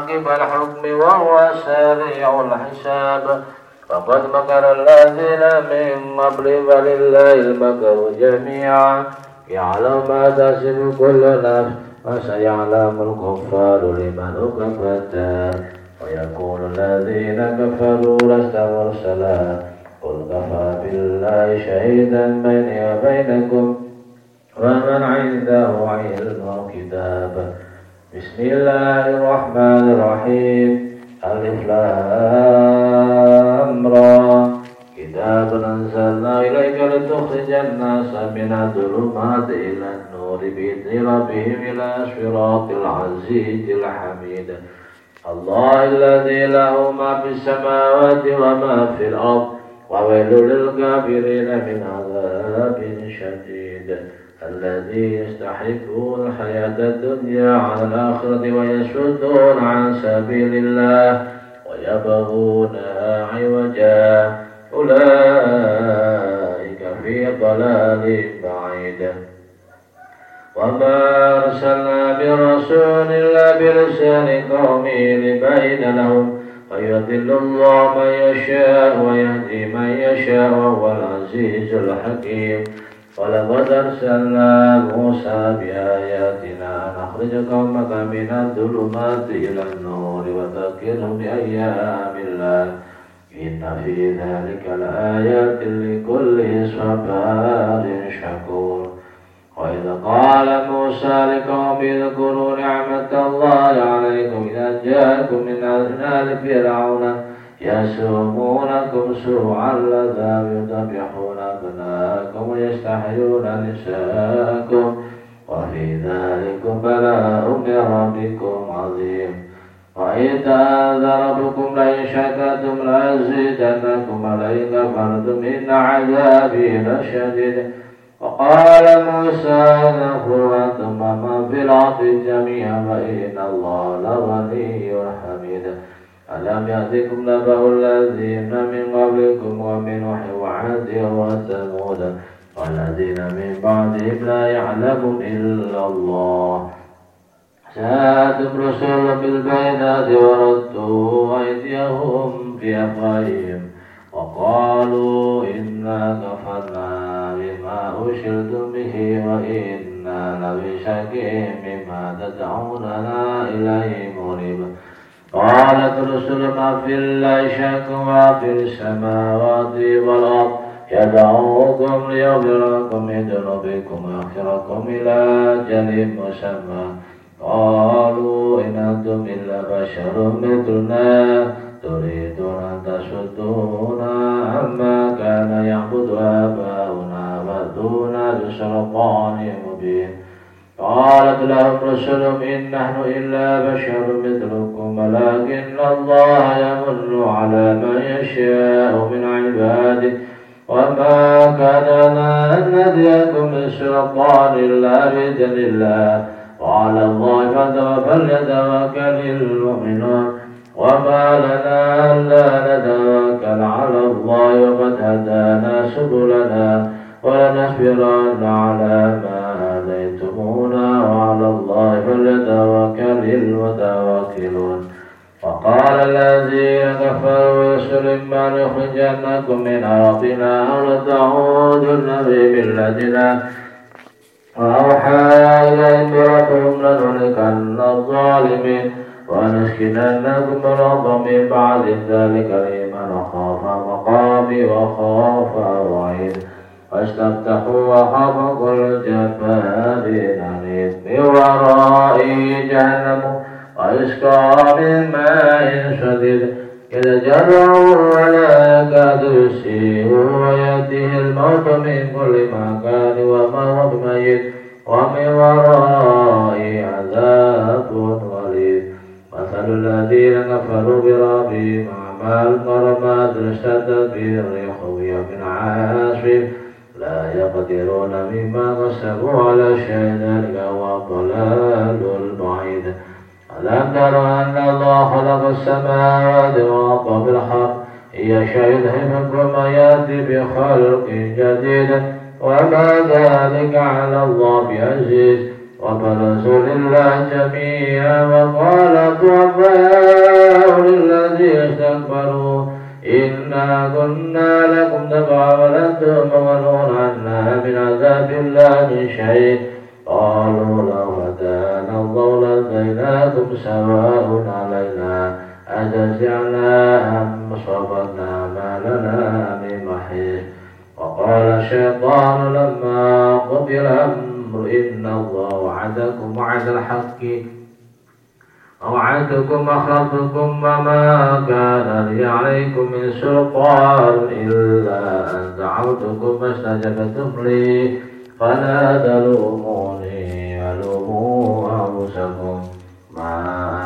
عقب الحكم وهو سريع الحساب. فقد مكر الذين من قبل فلله المكر جميعا. يعلم ما تحسب كل نفس وسيعلم الكفار لمن كفت ويقول الذين كفروا لست مرسلا. قل كفى بالله شهيدا بيني وبينكم ومن عنده علم كتاب بسم الله الرحمن الرحيم ألف لام را كتاب أنزلنا إليك لتخرج الناس من الظلمات إلى النور بإذن ربهم إلى صراط العزيز الحميد الله الذي له ما في السماوات وما في الأرض وويل للكافرين من عذاب شديد الذي يستحبون الحياة الدنيا على الآخرة ويسدون عن سبيل الله ويبغونها عوجا. أولئك في ضلال بعيد. وما أرسلنا برسول إلا بلسان قومه لبين لهم فيذل الله من يشاء ويهدي من يشاء وهو العزيز الحكيم. ولقد أرسلنا موسى بآياتنا نخرج قومك من الظلمات إلى النور وذكرهم بأيام الله. إن في ذلك لآيات لكل صبار شكور. وإذ قال موسى لقوم اذكروا نعمة الله عليكم إذا جاءكم من آل فرعون يسومونكم سوء العذاب يذبحون أبناءكم. ويستحيون نساءكم وفي ذلك بلاء من ربكم عظيم وإذ تأذى ربكم لئن شكرتم لأزيدنكم ولئن كفرتم إن عذابي لشديد وقال موسى نغفر أنتم من في الأرض جميعا فإن الله لغني حميد ألم يأتكم نبأ الذين من قبلكم ومن نوح وعاد وثمود والذين من بعدهم لا يعلم إلا الله. جاءتهم رسول بالبينات وردوا أيديهم في أفواههم وقالوا إنا كفرنا بما أشرتم به وإنا لبشك مما تدعوننا إليه مريب قالت رسلنا في الله شك وفي السماوات والأرض. يدعوكم ليغفركم من ذنوبكم ويغفركم إلى أجل مسمى. قالوا إن أنتم إلا بشر مثلنا. تريدون أن تصدونا عما كان يعبد آباؤنا فأتونا بسلطان مبين. قالت لهم رسلهم إن نحن إلا بشر مثلكم ولكن الله يمن على من يشاء من عباده. وما كان لنا أن من سلطان إلا بإذن الله. وعلى الله فليتوكل المؤمنون. وما لنا ألا نتوكل على الله وقد هدانا سبلنا ولنصبرن على ما هديتمونا وعلى الله فليتوكل المتوكلون. وقال الذين كفروا رسل ما نخرجنكم من أرضنا أو لتعودن بملتنا وأوحى إليهم ربهم لنهلكن الظالمين ونسكننكم الأرض من بعد ذلك لمن خاف مقامي وخاف وعيد واستفتحوا جبار عنيد من ورائه جهنم. ويسقى من ماء شديد. جرعوا ولا يكاد يسير ويأتيه الموت من كل مكان وما هو بميت. ومن ورائه عذاب غليظ مثل الذين كفروا بربهم أعمال كرماد اشتدت به الريح ويوم عاصف. لا يقدرون مما كسبوا على شيء ذلك هو الضلال البعيد ألم تروا أن الله خلق السماوات والأرض بالحق؟ يشاء يذهبكم ويأتي بخلق جديد. وما ذلك على الله بعزيز. وبرزوا لله جميعا وقال الضعفاء للذين استكبروا إنا كنا أم صبرنا ما لنا من محيط وقال الشيطان لما قضي الأمر إن الله وعدكم وعد الحق. أوعدكم أخذتكم وما كان لي عليكم من سلطان إلا أن دعوتكم فاستجبتم لي. فلا تلوموني ولوموا أنفسكم. ما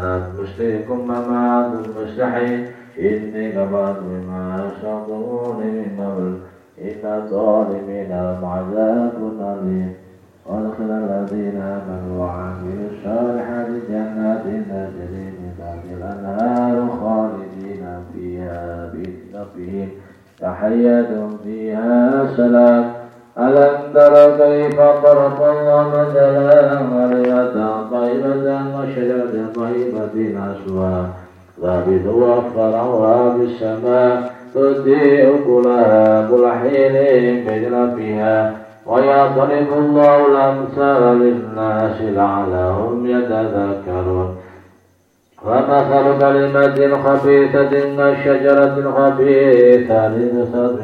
أنا بمشرككم وما أنتم مستحي إني كفرت بما أشركتموني من قبل. إن الظالمين لهم عذاب أليم. وأدخل الذين آمنوا وعملوا الصالحات جنات تجري من تحت الأنهار خالدين فيها بإذن ربهم تحيتهم فيها سلام. ألم تر كيف ضرب الله مثلا قرية طيبة وشجرة طيبة أسوار. ثابت وأخضرها بالسماء تؤتي أكلها كل حين بإذن ربها ويضرب الله الأمثال للناس لعلهم يتذكرون ومثل كلمة خبيثة كالشجرة خبيثة لتسد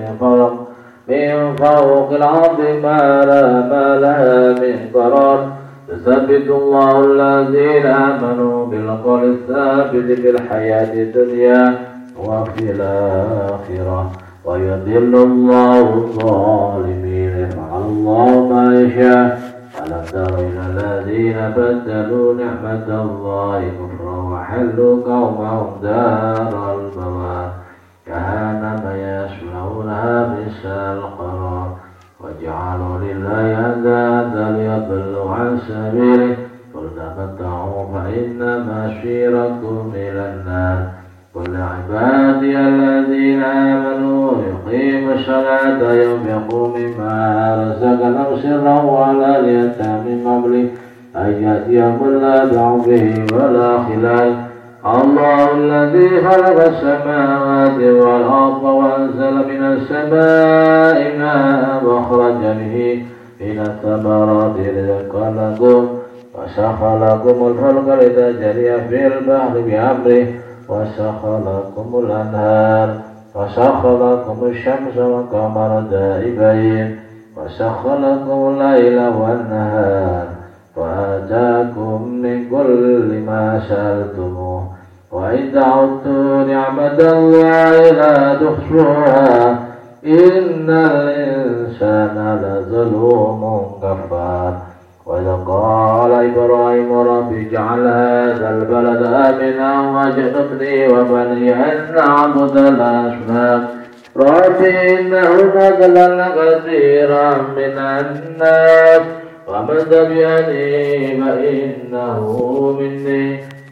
من فوق الأرض ما لها من قرار يثبت الله الذين آمنوا بالقول الثابت في الحياة الدنيا وفي الآخرة ويذل الله الظالمين يفعل الله ما يشاء. ألم تر إلى الذين بدلوا نعمة الله كفرا وحلوا قومهم دار البوار؟ كهنم يسمعونها بئس القرار. وجعلوا لله أندادا ليضلوا عن سبيله. قل تمتعوا فإن مسيركم إلى النار. قل عبادي الذين آمنوا يقيموا الصلاة ينفقوا مما رزقناهم سرا وعلانية من قبل أن يأتيهم دعوا به ولا خلال الله الذي خلق السماوات والأرض وأنزل من السماء ماء وأخرج به من الثمرات رزقا لكم وسخر لكم الفلك لتجري في البحر بأمره وسخر لكم الأنهار وسخر لكم الشمس والقمر دائبين وسخر لكم الليل والنهار وآتاكم من كل ما سألتموه وإن تعدوا نعمة الله لا تحصوها إن الإنسان لظلوم كفار وإذا قال إبراهيم رب اجعل هذا البلد آمنا واجنبني وبني أن نعبد الأصنام. رب إنهم أضلل كثيرا من الناس. ومن تبعني فإنه مني.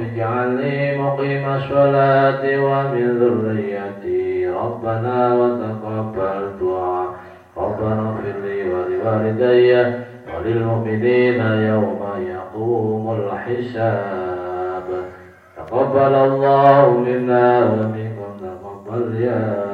اجعلني مقيم الصلاة ومن ذريتي. ربنا وتقبل دعاء. ربنا اغفر لي ولوالدي وللمؤمنين يوم يقوم الحساب. تقبل الله منا ومنكم تقبل يا